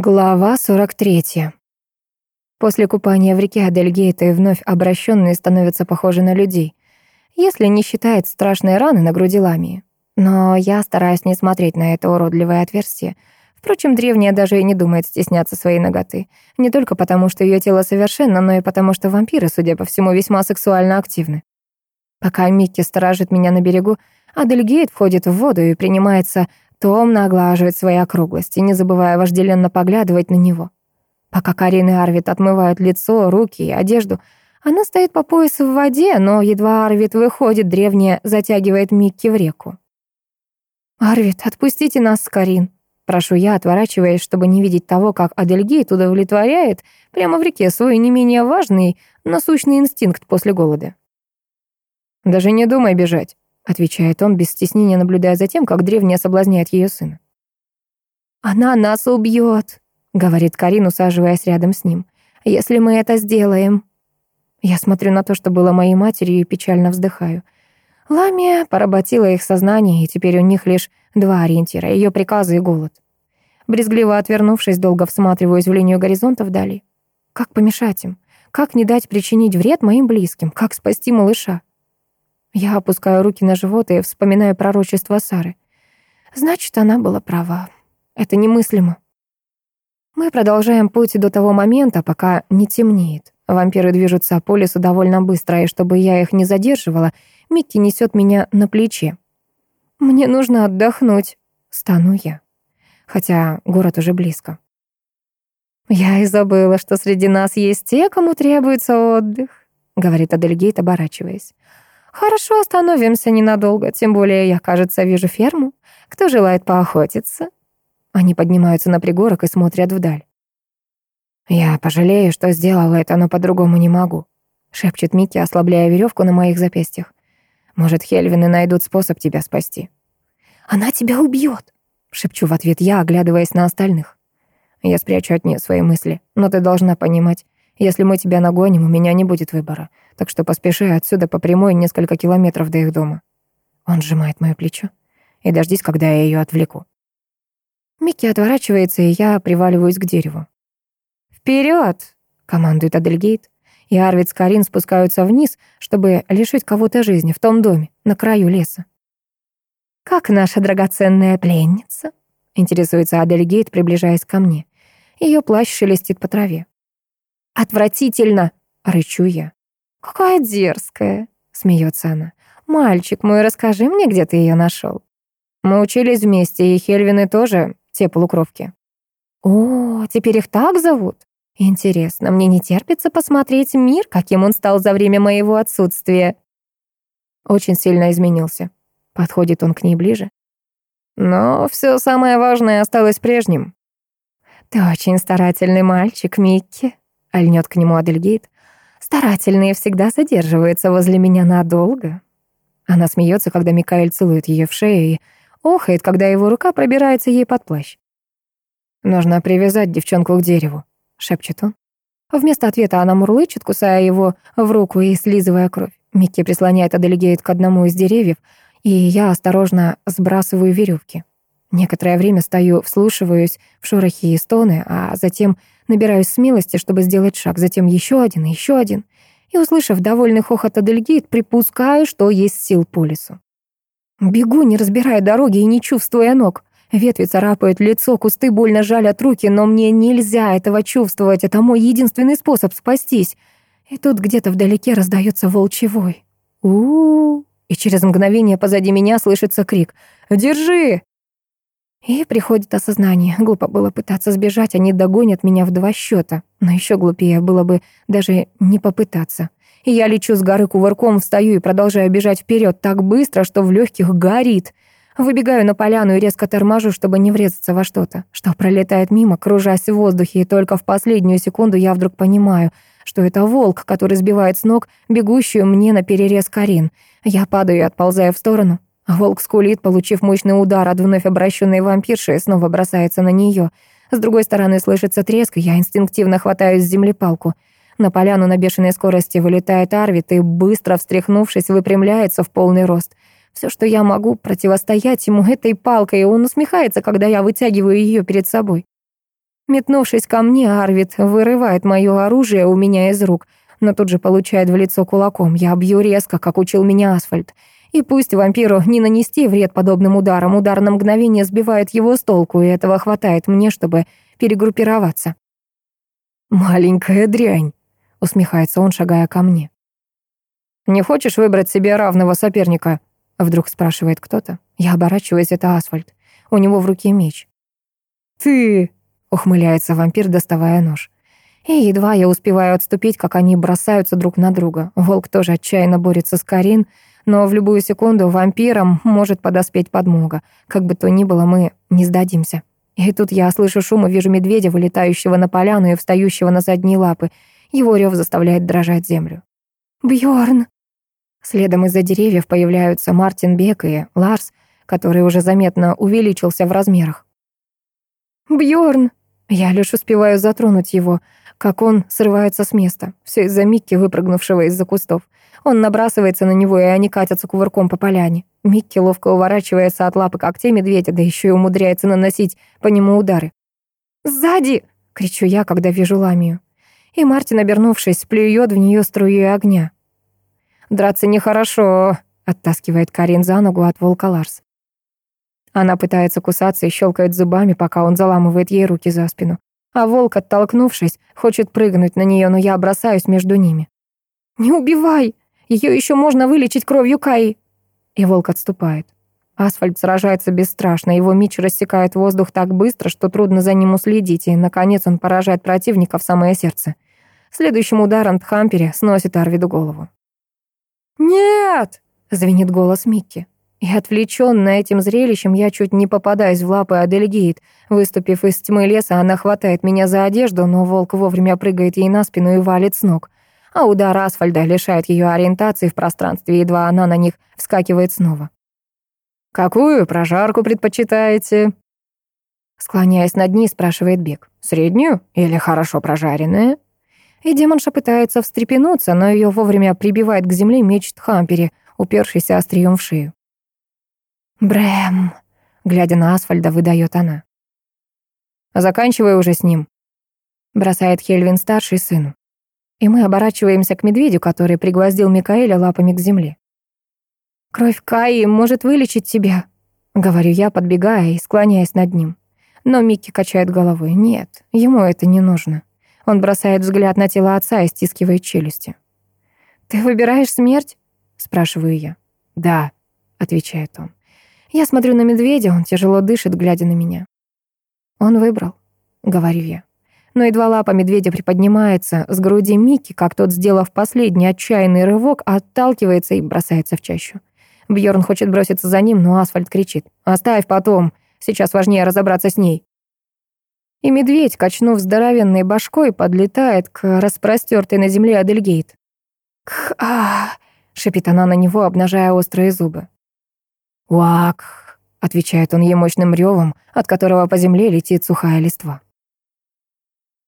Глава 43. После купания в реке Адельгейта и вновь обращенные становятся похожи на людей, если не считает страшные раны на груди ламии. Но я стараюсь не смотреть на это уродливое отверстие. Впрочем, древняя даже и не думает стесняться своей ноготы. Не только потому, что ее тело совершенно, но и потому, что вампиры, судя по всему, весьма сексуально активны. Пока Микки сторожит меня на берегу, Адельгейт входит в воду и принимается томно оглаживать свои округлости, не забывая вожделенно поглядывать на него. Пока Карин и Арвид отмывают лицо, руки и одежду, она стоит по пояс в воде, но едва Арвид выходит, древняя затягивает Микки в реку. «Арвид, отпустите нас с Карин», прошу я, отворачиваясь, чтобы не видеть того, как Адельгейт удовлетворяет прямо в реке свой отвечает он без стеснения, наблюдая за тем, как древняя соблазняет ее сына. «Она нас убьет», — говорит Карин, усаживаясь рядом с ним. «Если мы это сделаем». Я смотрю на то, что было моей матерью, и печально вздыхаю. Ламия поработила их сознание, и теперь у них лишь два ориентира — ее приказы и голод. Брезгливо отвернувшись, долго всматриваюсь в линию горизонта вдали. Как помешать им? Как не дать причинить вред моим близким? Как спасти малыша? Я опускаю руки на живот и вспоминаю пророчество Сары. Значит, она была права. Это немыслимо. Мы продолжаем путь до того момента, пока не темнеет. Вампиры движутся по лесу довольно быстро, и чтобы я их не задерживала, Микки несет меня на плечи. «Мне нужно отдохнуть», — стану я. Хотя город уже близко. «Я и забыла, что среди нас есть те, кому требуется отдых», — говорит Адельгейт, оборачиваясь. «Хорошо, остановимся ненадолго, тем более я, кажется, вижу ферму. Кто желает поохотиться?» Они поднимаются на пригорок и смотрят вдаль. «Я пожалею, что сделала это, но по-другому не могу», — шепчет Микки, ослабляя веревку на моих запястьях. «Может, Хельвины найдут способ тебя спасти». «Она тебя убьет», — шепчу в ответ я, оглядываясь на остальных. Я спрячу от нее свои мысли, но ты должна понимать, Если мы тебя нагоним, у меня не будет выбора. Так что поспеши отсюда по прямой несколько километров до их дома». Он сжимает мое плечо. «И дождись, когда я ее отвлеку». Микки отворачивается, и я приваливаюсь к дереву. «Вперед!» — командует Адельгейт. И Арвид с Карин спускаются вниз, чтобы лишить кого-то жизни в том доме, на краю леса. «Как наша драгоценная пленница?» — интересуется Адельгейт, приближаясь ко мне. Ее плащ шелестит по траве отвратительно!» — рычу я. «Какая дерзкая!» — смеется она. «Мальчик мой, расскажи мне, где ты ее нашел. Мы учились вместе, и Хельвины тоже, те полукровки. О, теперь их так зовут? Интересно, мне не терпится посмотреть мир, каким он стал за время моего отсутствия. Очень сильно изменился. Подходит он к ней ближе. Но все самое важное осталось прежним. Ты очень старательный мальчик, Микки. Альнет к нему Адельгейт. «Старательные всегда задерживаются возле меня надолго». Она смеется, когда Микаэль целует ее в шею и охает, когда его рука пробирается ей под плащ. «Нужно привязать девчонку к дереву», — шепчет он. Вместо ответа она мурлычет, кусая его в руку и слизывая кровь. Микки прислоняет Аделигейт к одному из деревьев, и я осторожно сбрасываю веревки. Некоторое время стою, вслушиваюсь в шорохи и стоны, а затем набираюсь смелости, чтобы сделать шаг, затем еще один и еще один. И, услышав довольный хохот Адельгейт, припускаю, что есть сил по лесу. Бегу, не разбирая дороги и не чувствуя ног. Ветви царапают лицо, кусты больно жалят руки, но мне нельзя этого чувствовать, это мой единственный способ спастись. И тут где-то вдалеке раздается волчевой. у у, И через мгновение позади меня слышится крик «Держи!» И приходит осознание. Глупо было пытаться сбежать, они догонят меня в два счета. Но еще глупее было бы даже не попытаться. И я лечу с горы кувырком, встаю и продолжаю бежать вперед так быстро, что в легких горит. Выбегаю на поляну и резко торможу, чтобы не врезаться во что-то, что пролетает мимо, кружась в воздухе, и только в последнюю секунду я вдруг понимаю, что это волк, который сбивает с ног бегущую мне на перерез Карин. Я падаю и отползаю в сторону. Волк скулит, получив мощный удар от вновь обращенной вампирши, и снова бросается на нее. С другой стороны слышится треск, и я инстинктивно хватаю с земли палку. На поляну на бешеной скорости вылетает Арвид и, быстро встряхнувшись, выпрямляется в полный рост. Все, что я могу, противостоять ему этой палкой, и он усмехается, когда И пусть вампиру не нанести вред подобным ударом, удар на мгновение сбивает его с толку, и этого хватает мне, чтобы перегруппироваться. «Маленькая дрянь», — усмехается он, шагая ко мне. «Не хочешь выбрать себе равного соперника?» — вдруг спрашивает кто-то. Я оборачиваюсь, это асфальт. У него в руке меч. «Ты!» — ухмыляется вампир, доставая нож. И едва я успеваю отступить, как они бросаются друг на друга. Волк тоже отчаянно борется с Карин, — но в любую секунду вампирам может подоспеть подмога. Как бы то ни было, мы не сдадимся. И тут я слышу шум и вижу медведя, вылетающего на поляну и встающего на задние лапы. Его рев заставляет дрожать землю. Бьорн! Следом из-за деревьев появляются Мартин Бек и Ларс, который уже заметно увеличился в размерах. Бьорн! Я лишь успеваю затронуть его. как он срывается с места. Все из-за Микки, выпрыгнувшего из-за кустов. Он набрасывается на него, и они катятся кувырком по поляне. Микки ловко уворачивается от лапы когтей медведя, да еще и умудряется наносить по нему удары. «Сзади!» — кричу я, когда вижу ламию. И Мартин, обернувшись, плюет в нее струю огня. «Драться нехорошо», — оттаскивает Карин за ногу а волк, оттолкнувшись, хочет прыгнуть на нее, но я бросаюсь между ними. «Не убивай! Ее еще можно вылечить кровью Каи!» И волк отступает. Асфальт сражается бесстрашно, его меч рассекает воздух так быстро, что трудно за ним уследить, и, наконец, он поражает противника в самое сердце. Следующим ударом Тхампери сносит Арвиду голову. «Нет!» — звенит голос Микки. И отвлечённая этим зрелищем, я чуть не попадаюсь в лапы Адельгейт. Выступив из тьмы леса, она хватает меня за одежду, но волк вовремя прыгает ей на спину и валит с ног. А удар асфальта лишает ее ориентации в пространстве, едва она на них вскакивает снова. «Какую прожарку предпочитаете?» Склоняясь над ней, спрашивает Бек. «Среднюю или хорошо прожаренная?» И демонша пытается встрепенуться, но ее вовремя прибивает к земле меч Тхампери, упершийся острием в шею. «Брэм!» — глядя на Асфальда, выдает она. «Заканчивай уже с ним», — бросает Хельвин старший сыну. И мы оборачиваемся к медведю, который пригвоздил Микаэля лапами к земле. «Кровь Каи может вылечить тебя», — говорю я, Я смотрю на медведя, он тяжело дышит, глядя на меня. «Он выбрал», — говорю я. Но едва лапа медведя приподнимается, с груди Микки, как тот, сделав последний отчаянный рывок, отталкивается и бросается в чащу. Бьорн хочет броситься за ним, но асфальт кричит. «Оставь потом! Сейчас важнее разобраться с ней!» И медведь, качнув здоровенной башкой, подлетает к распростертой на земле Адельгейт. кх а а шипит она на него, обнажая острые зубы.«Уак!» — отвечает он ей мощным рёвом, от которого по земле летит сухая листва.